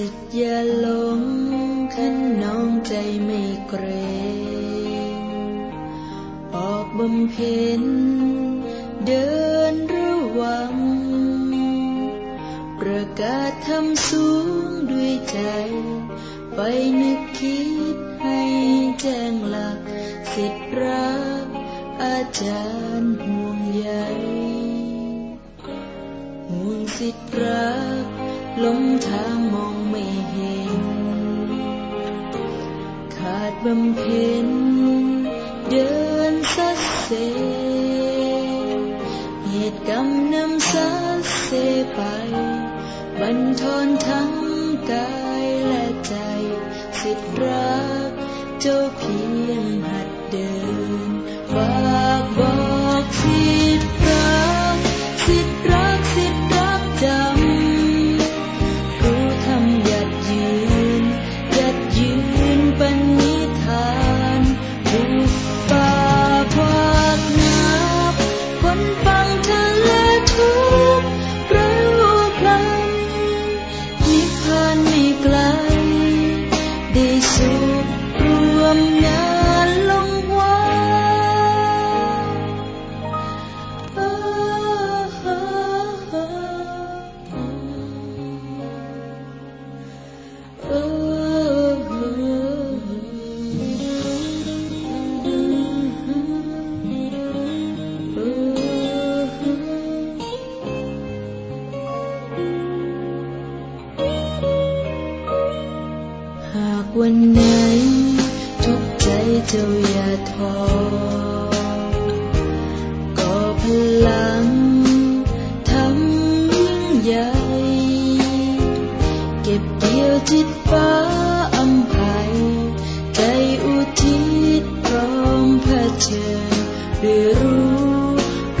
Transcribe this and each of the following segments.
จิตอย่าหลงขึ้นน้องใจไม่เกรงออกบำเพ็ญเดินระวัง ประกาศทำสูงด้วยใจ ไปนึกคิดให้แจ้งหลักสิทธิ์รักอาจารย์ห่วงใยห่วงสิทธิ์รักหลงทางมอง เห็น ขาดบำเพ็ญเดินสัดเสเหตุกรรมนำสัดเสไป บันทอนทั้งกายและใจ สิทธรักเจ้าเพียงหัดเดินฝากบอกสิทธิ วันไหนทุกใจเจ้าอย่าท้อก่อพลังทำยิ่งใหญ่เก็บเกี่ยวจิตฟ้าอำภัยใจอุทิศพร้อมเผชิญด้วยรู้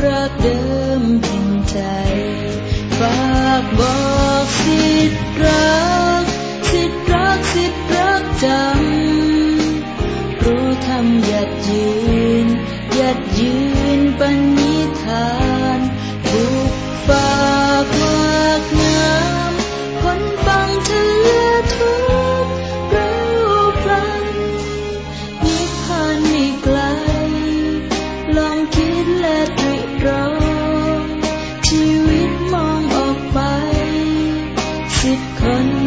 รักเดิมแห่งใจฝากบอกสิทธิ์รัก ยืนปณิธานบุกป่าควากน้ำคนฟังทะเลทุกข์เราพลันนิพพานไม่ไกล ลองคิดและตริตรองชีวิตมองออกไปสิบคน